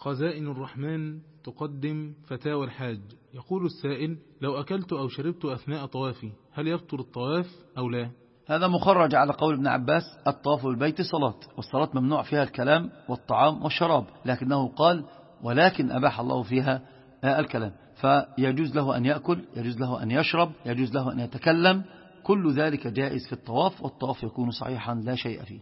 خزائن الرحمن تقدم فتاوى الحاج. يقول السائل لو أكلت أو شربت أثناء طوافي هل يبطل الطواف أو لا؟ هذا مخرج على قول ابن عباس الطواف بالبيت صلاة والصلاة ممنوع فيها الكلام والطعام والشراب لكنه قال ولكن أباح الله فيها الكلام. فيجوز له أن يأكل يجوز له أن يشرب يجوز له أن يتكلم. كل ذلك جائز في الطواف والطواف يكون صحيحا لا شيء فيه.